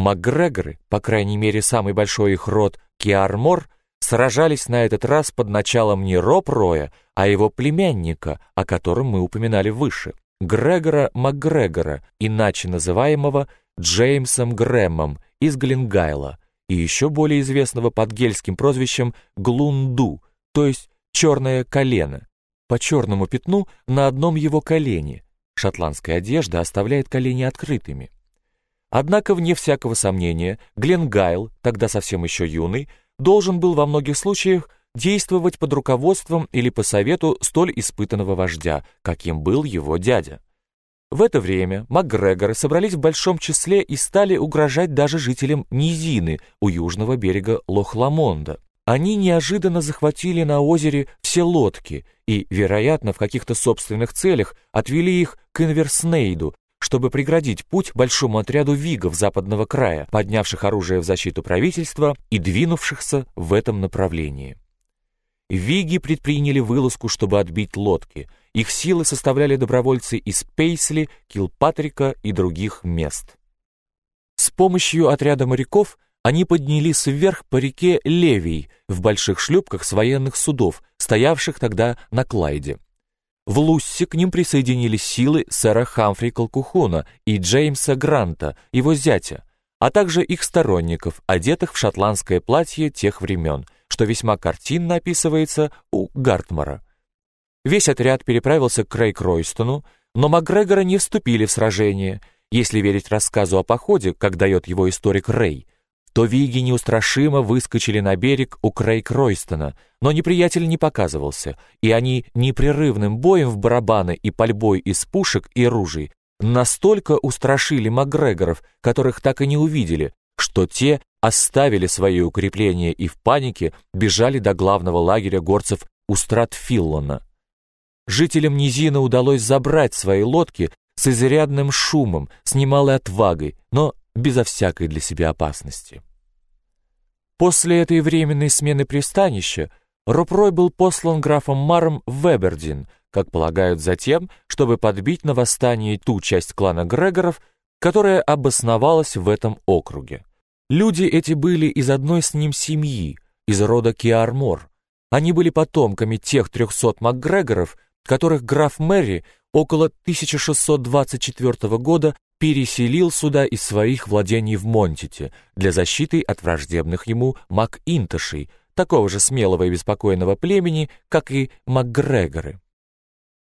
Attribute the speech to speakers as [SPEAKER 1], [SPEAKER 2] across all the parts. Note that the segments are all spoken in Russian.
[SPEAKER 1] МакГрегоры, по крайней мере самый большой их род Киармор, сражались на этот раз под началом не Роб Роя, а его племянника, о котором мы упоминали выше, Грегора МакГрегора, иначе называемого Джеймсом Грэмом из Глингайла, и еще более известного под гельским прозвищем Глунду, то есть «черное колено», по черному пятну на одном его колене. Шотландская одежда оставляет колени открытыми. Однако, вне всякого сомнения, Гленгайл, тогда совсем еще юный, должен был во многих случаях действовать под руководством или по совету столь испытанного вождя, каким был его дядя. В это время МакГрегоры собрались в большом числе и стали угрожать даже жителям низины у южного берега Лохламонда. Они неожиданно захватили на озере все лодки и, вероятно, в каких-то собственных целях отвели их к Инверснейду, чтобы преградить путь большому отряду вигов западного края, поднявших оружие в защиту правительства и двинувшихся в этом направлении. Виги предприняли вылазку, чтобы отбить лодки. Их силы составляли добровольцы из Пейсли, Килпатрика и других мест. С помощью отряда моряков они поднялись вверх по реке Левий в больших шлюпках с военных судов, стоявших тогда на Клайде. В Луссе к ним присоединились силы сэра Хамфри Колкухуна и Джеймса Гранта, его зятя, а также их сторонников, одетых в шотландское платье тех времен, что весьма картинно описывается у Гартмара. Весь отряд переправился к Крейг-Ройстону, но Макгрегора не вступили в сражение, если верить рассказу о походе, как дает его историк Рэй, то виги неустрашимо выскочили на берег у Крейг-Ройстона, но неприятель не показывался, и они непрерывным боем в барабаны и пальбой из пушек и ружей настолько устрашили Макгрегоров, которых так и не увидели, что те оставили свои укрепления и в панике бежали до главного лагеря горцев у Стратфиллона. Жителям низины удалось забрать свои лодки с изрядным шумом, с немалой отвагой, но безо всякой для себя опасности. После этой временной смены пристанища Ропрой был послан графом Маром в Вебердин, как полагают затем, чтобы подбить на восстание ту часть клана Грегоров, которая обосновалась в этом округе. Люди эти были из одной с ним семьи, из рода Киармор. Они были потомками тех трехсот МакГрегоров, которых граф Мэри около 1624 года переселил сюда из своих владений в Монтите для защиты от враждебных ему Мак-Интошей, такого же смелого и беспокойного племени, как и МакГрегоры.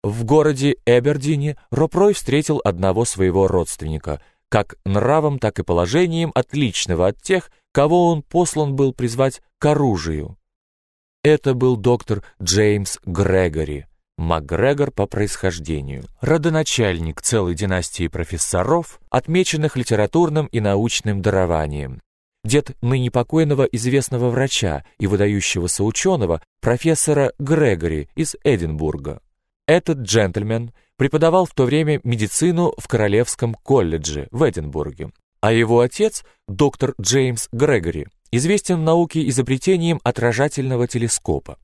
[SPEAKER 1] В городе Эбердине Ропрой встретил одного своего родственника, как нравом, так и положением отличного от тех, кого он послан был призвать к оружию. Это был доктор Джеймс Грегори, МакГрегор по происхождению, родоначальник целой династии профессоров, отмеченных литературным и научным дарованием. Дед ныне покойного известного врача и выдающегося ученого профессора Грегори из Эдинбурга. Этот джентльмен преподавал в то время медицину в Королевском колледже в Эдинбурге, а его отец, доктор Джеймс Грегори, известен в науке изобретением отражательного телескопа.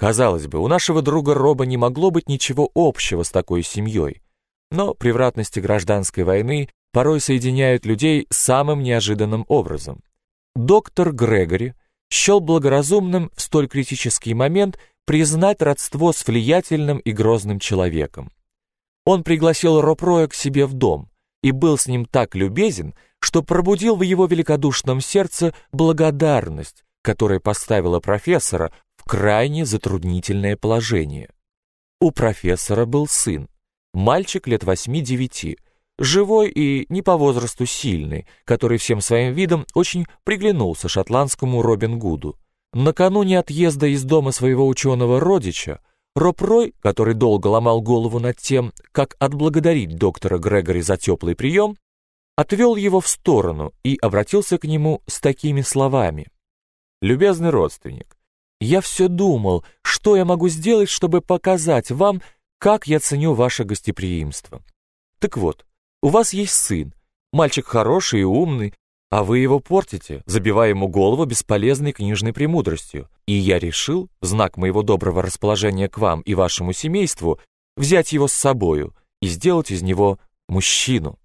[SPEAKER 1] Казалось бы, у нашего друга Роба не могло быть ничего общего с такой семьей, но превратности гражданской войны порой соединяют людей самым неожиданным образом. Доктор Грегори счел благоразумным в столь критический момент признать родство с влиятельным и грозным человеком. Он пригласил Ропроя к себе в дом и был с ним так любезен, что пробудил в его великодушном сердце благодарность, которая поставила профессора крайне затруднительное положение. У профессора был сын, мальчик лет восьми-девяти, живой и не по возрасту сильный, который всем своим видом очень приглянулся шотландскому Робин Гуду. Накануне отъезда из дома своего ученого родича, Роб Рой, который долго ломал голову над тем, как отблагодарить доктора Грегори за теплый прием, отвел его в сторону и обратился к нему с такими словами. «Любезный родственник, я все думал, что я могу сделать, чтобы показать вам, как я ценю ваше гостеприимство. Так вот, у вас есть сын, мальчик хороший и умный, а вы его портите, забивая ему голову бесполезной книжной премудростью. И я решил, в знак моего доброго расположения к вам и вашему семейству, взять его с собою и сделать из него мужчину.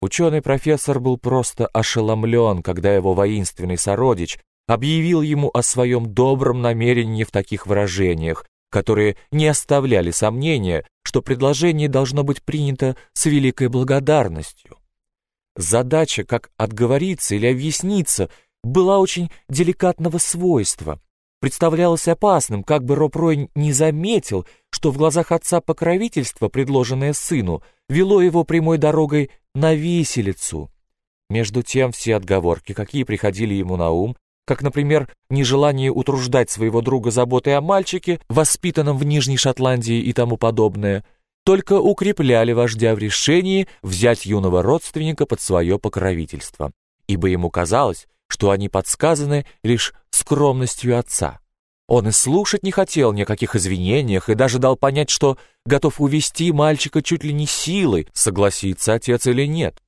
[SPEAKER 1] Ученый-профессор был просто ошеломлен, когда его воинственный сородич объявил ему о своем добром намерении в таких выражениях, которые не оставляли сомнения, что предложение должно быть принято с великой благодарностью. Задача, как отговориться или объясниться, была очень деликатного свойства. Представлялось опасным, как бы Роб Рой не заметил, что в глазах отца покровительство, предложенное сыну, вело его прямой дорогой на виселицу. Между тем все отговорки, какие приходили ему на ум, как, например, нежелание утруждать своего друга заботой о мальчике, воспитанном в Нижней Шотландии и тому подобное, только укрепляли вождя в решении взять юного родственника под свое покровительство, ибо ему казалось, что они подсказаны лишь скромностью отца. Он и слушать не хотел ни о каких извинениях и даже дал понять, что готов увести мальчика чуть ли не силой, согласится отец или нет.